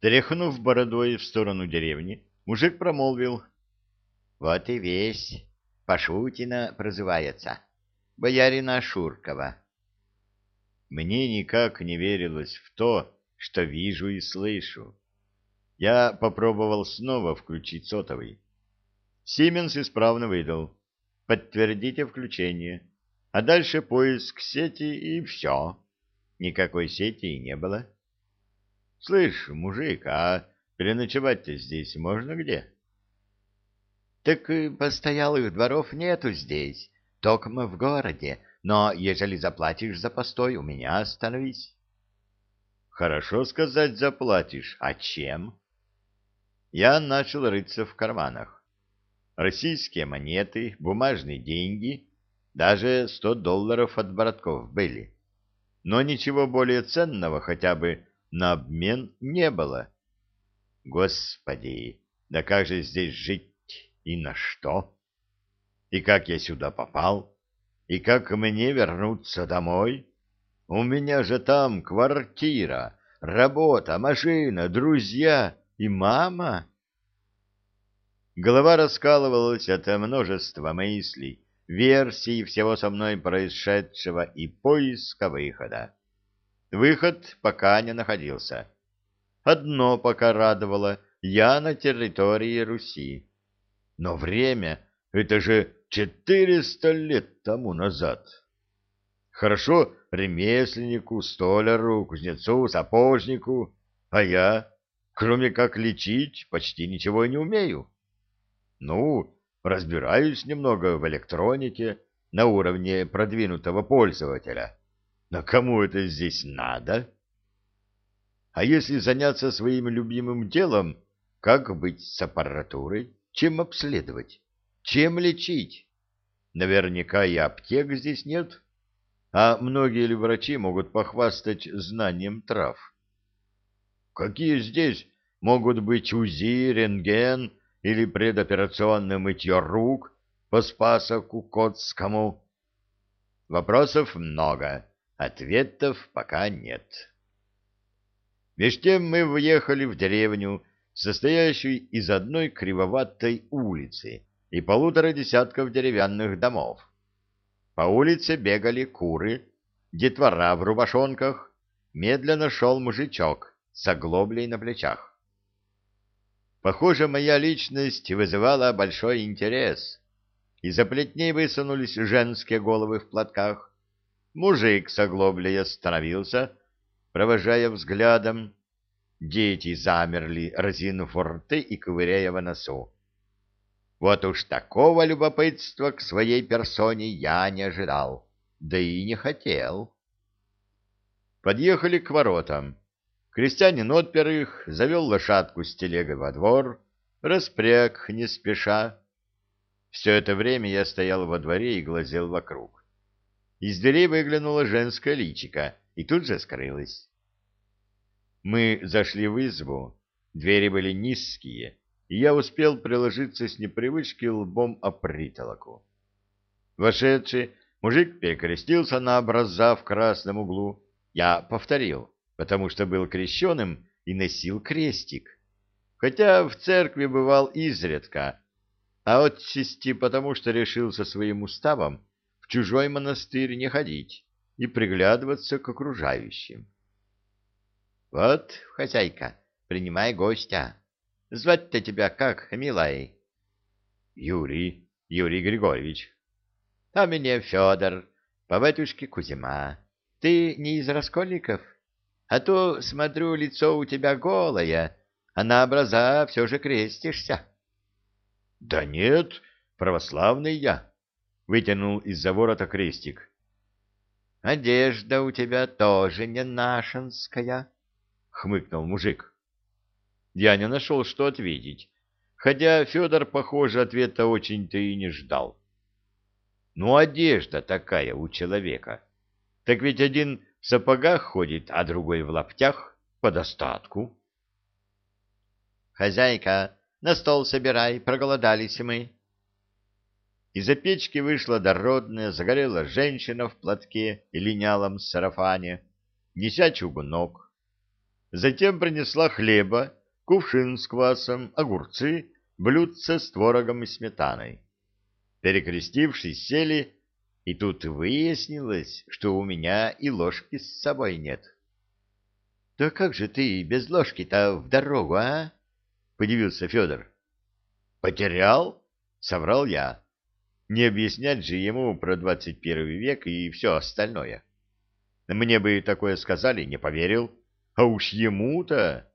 Тряхнув бородой в сторону деревни, мужик промолвил. — Вот и весь. Пашутина прозывается. Боярина Шуркова. Мне никак не верилось в то, что вижу и слышу. Я попробовал снова включить сотовый. Сименс исправно выдал. Подтвердите включение. А дальше поиск сети и все. Никакой сети и не было. Слышь, мужик, а переночевать-то здесь можно где? Так постоялых дворов нету здесь, только мы в городе, но ежели заплатишь за постой, у меня остановись. Хорошо сказать заплатишь, а чем? Я начал рыться в карманах российские монеты, бумажные деньги, даже сто долларов от братков были. Но ничего более ценного хотя бы на обмен не было. Господи, да как же здесь жить и на что? И как я сюда попал? И как мне вернуться домой? У меня же там квартира, работа, машина, друзья и мама. Голова раскалывалась от множества мыслей, версий всего со мной происшедшего и поиска выхода. Выход пока не находился. Одно пока радовало — я на территории Руси. Но время — это же четыреста лет тому назад. Хорошо ремесленнику, столяру, кузнецу, сапожнику, а я, кроме как лечить, почти ничего не умею. Ну, разбираюсь немного в электронике на уровне продвинутого пользователя. Но кому это здесь надо? А если заняться своим любимым делом, как быть с аппаратурой? Чем обследовать? Чем лечить? Наверняка и аптек здесь нет. А многие ли врачи могут похвастать знанием трав? Какие здесь могут быть УЗИ, рентген, или предоперационное мытье рук по Спасо-Кукотскому? Вопросов много, ответов пока нет. Меж тем мы въехали в деревню, состоящую из одной кривоватой улицы и полутора десятков деревянных домов. По улице бегали куры, детвора в рубашонках, медленно шел мужичок с оглоблей на плечах. Похоже, моя личность вызывала большой интерес. Из-за плетней высунулись женские головы в платках. Мужик с оглоблей остановился, провожая взглядом. Дети замерли, разинув рты и ковыряя в носу. Вот уж такого любопытства к своей персоне я не ожидал, да и не хотел. Подъехали к воротам. Крестьянин отпер их, завел лошадку с телегой во двор, распряг не спеша. Все это время я стоял во дворе и глазел вокруг. Из дверей выглянула женская личика и тут же скрылась. Мы зашли в избу, двери были низкие, и я успел приложиться с непривычки лбом о притолоку. Вошедший мужик перекрестился на образа в красном углу. Я повторил потому что был крещеным и носил крестик, хотя в церкви бывал изредка, а отчасти потому, что решил со своим уставом чужой монастырь не ходить и приглядываться к окружающим. — Вот, хозяйка, принимай гостя. Звать-то тебя как, милая? — Юрий, Юрий Григорьевич. — А меня Федор, по батюшке Кузьма. Ты не из Раскольников? — а то, смотрю, лицо у тебя голое, а на образа все же крестишься. — Да нет, православный я, — вытянул из-за ворота крестик. — Одежда у тебя тоже не нашинская, — хмыкнул мужик. Я не нашел, что ответить, хотя Федор, похоже, ответа очень-то и не ждал. Ну, одежда такая у человека. Так ведь один в сапогах ходит, а другой в лаптях по достатку. «Хозяйка, на стол собирай, проголодались мы». Из-за печки вышла дородная, загорелая женщина в платке и линялом сарафане, неся чугунок. Затем принесла хлеба, кувшин с квасом, огурцы, блюдце с творогом и сметаной. Перекрестившись, сели, и тут выяснилось, что у меня и ложки с собой нет. — Да как же ты без ложки-то в дорогу, а? — подивился Федор. — Потерял? — соврал я. Не объяснять же ему про двадцать первый век и все остальное. Мне бы такое сказали, не поверил. А уж ему-то...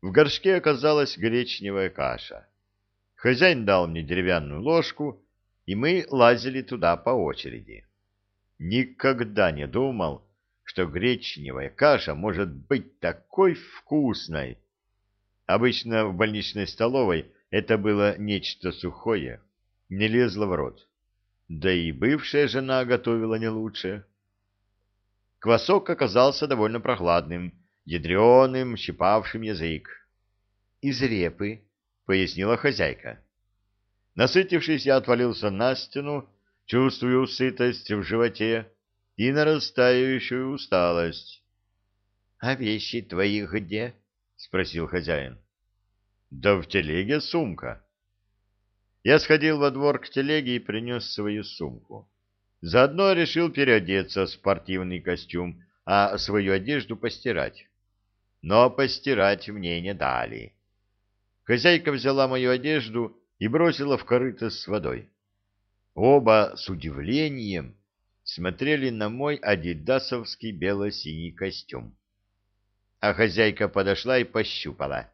В горшке оказалась гречневая каша. Хозяин дал мне деревянную ложку, и мы лазили туда по очереди. Никогда не думал, что гречневая каша может быть такой вкусной. Обычно в больничной столовой это было нечто сухое, не лезло в рот. Да и бывшая жена готовила не лучше. Квасок оказался довольно прохладным, ядреным, щипавшим язык. — Из репы, — пояснила хозяйка. Насытившись, я отвалился на стену, чувствую сытость в животе и нарастающую усталость. — А вещи твои где? — спросил хозяин. — Да в телеге сумка. Я сходил во двор к телеге и принес свою сумку. Заодно решил переодеться в спортивный костюм, а свою одежду постирать. Но постирать мне не дали. Хозяйка взяла мою одежду и бросила в корыто с водой. Оба с удивлением смотрели на мой адидасовский бело-синий костюм. А хозяйка подошла и пощупала.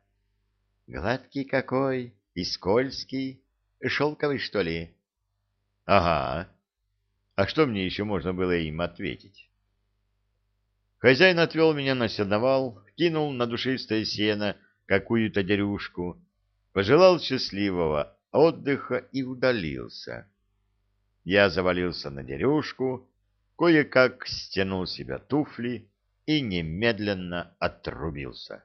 Гладкий какой и скользкий, шелковый, что ли? Ага. А что мне еще можно было им ответить? Хозяин отвел меня на сеновал, кинул на душистое сено какую-то дерюшку, пожелал счастливого отдыха и удалился. Я завалился на дерюшку, кое-как стянул себя туфли и немедленно отрубился.